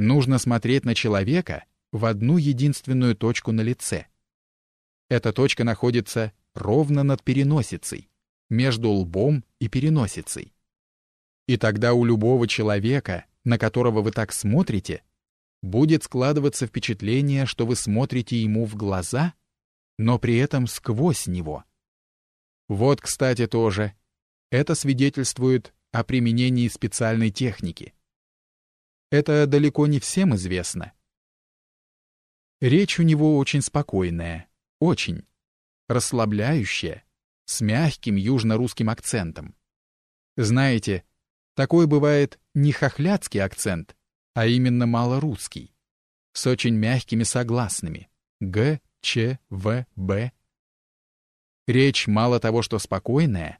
Нужно смотреть на человека в одну единственную точку на лице. Эта точка находится ровно над переносицей, между лбом и переносицей. И тогда у любого человека, на которого вы так смотрите, будет складываться впечатление, что вы смотрите ему в глаза, но при этом сквозь него. Вот, кстати, тоже. Это свидетельствует о применении специальной техники. Это далеко не всем известно. Речь у него очень спокойная, очень, расслабляющая, с мягким южно-русским акцентом. Знаете, такой бывает не хохлядский акцент, а именно малорусский, с очень мягкими согласными «г», «ч», «в», «б». Речь мало того, что спокойная,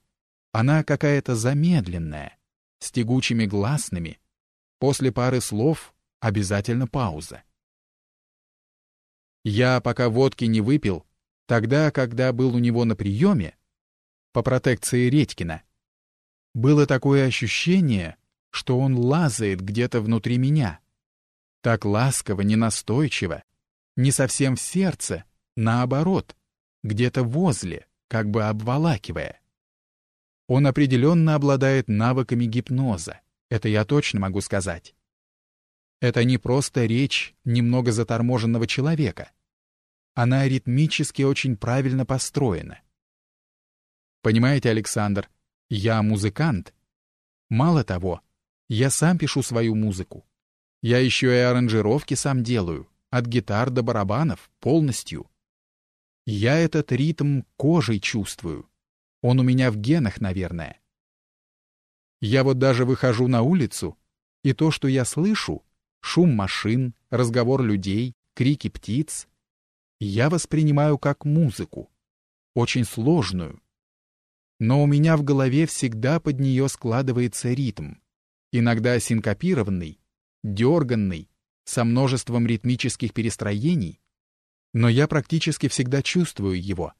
она какая-то замедленная, с тягучими гласными. После пары слов обязательно пауза. Я пока водки не выпил, тогда, когда был у него на приеме, по протекции Редькина, было такое ощущение, что он лазает где-то внутри меня. Так ласково, ненастойчиво, не совсем в сердце, наоборот, где-то возле, как бы обволакивая. Он определенно обладает навыками гипноза, это я точно могу сказать. Это не просто речь немного заторможенного человека. Она ритмически очень правильно построена. Понимаете, Александр, я музыкант. Мало того, я сам пишу свою музыку. Я еще и аранжировки сам делаю, от гитар до барабанов, полностью. Я этот ритм кожей чувствую. Он у меня в генах, наверное. Я вот даже выхожу на улицу, и то, что я слышу, шум машин, разговор людей, крики птиц, я воспринимаю как музыку, очень сложную. Но у меня в голове всегда под нее складывается ритм иногда синкопированный, дерганный, со множеством ритмических перестроений, но я практически всегда чувствую его.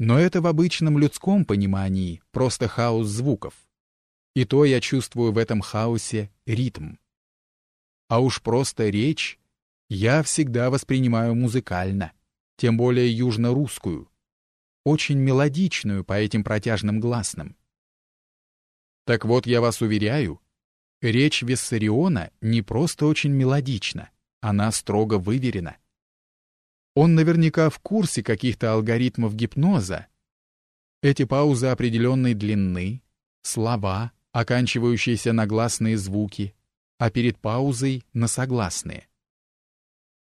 Но это в обычном людском понимании просто хаос звуков. И то я чувствую в этом хаосе ритм. А уж просто речь я всегда воспринимаю музыкально, тем более южно-русскую, очень мелодичную по этим протяжным гласным. Так вот, я вас уверяю, речь Виссариона не просто очень мелодична, она строго выверена. Он наверняка в курсе каких-то алгоритмов гипноза. Эти паузы определенной длины, слова, оканчивающиеся на гласные звуки, а перед паузой — на согласные.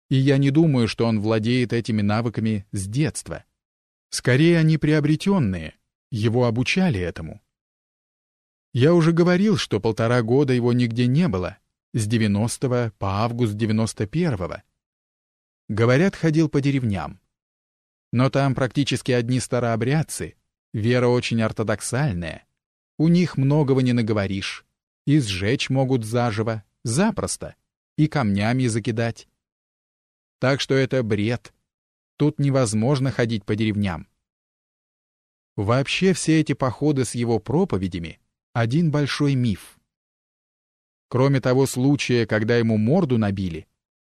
И я не думаю, что он владеет этими навыками с детства. Скорее, они приобретенные, его обучали этому. Я уже говорил, что полтора года его нигде не было, с 90 по август 91-го. Говорят, ходил по деревням. Но там практически одни старообрядцы, вера очень ортодоксальная. У них многого не наговоришь. И сжечь могут заживо, запросто, и камнями закидать. Так что это бред. Тут невозможно ходить по деревням. Вообще все эти походы с его проповедями — один большой миф. Кроме того случая, когда ему морду набили,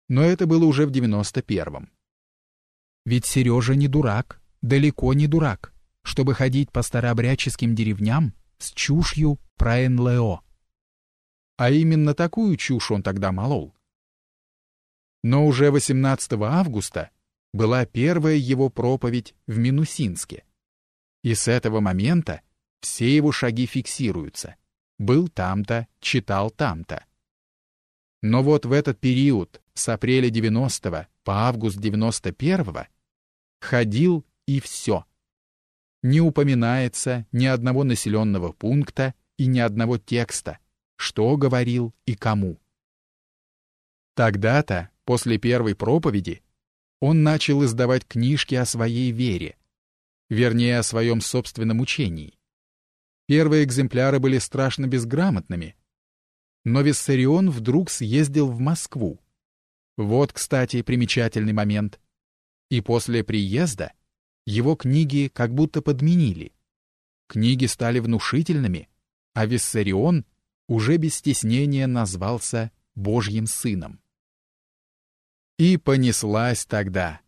но это было уже в 91-м. Ведь Сережа не дурак, далеко не дурак, чтобы ходить по старообрядческим деревням с чушью про НЛО. А именно такую чушь он тогда молол. Но уже 18 августа была первая его проповедь в Минусинске. И с этого момента все его шаги фиксируются. Был там-то, читал там-то. Но вот в этот период, с апреля 90 по август 91 ходил и все. Не упоминается ни одного населенного пункта и ни одного текста, что говорил и кому. Тогда-то, после первой проповеди, он начал издавать книжки о своей вере, вернее, о своем собственном учении. Первые экземпляры были страшно безграмотными. Но Виссарион вдруг съездил в Москву. Вот, кстати, примечательный момент. И после приезда его книги как будто подменили. Книги стали внушительными, а Виссарион уже без стеснения назвался Божьим Сыном. И понеслась тогда.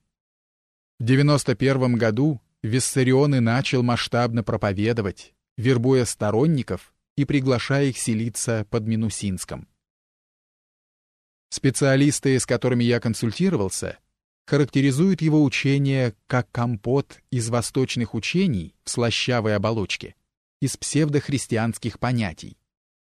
В 91 году Виссарион и начал масштабно проповедовать, вербуя сторонников и приглашая их селиться под Минусинском. Специалисты, с которыми я консультировался, характеризуют его учение как компот из восточных учений в слащавой оболочке, из псевдохристианских понятий.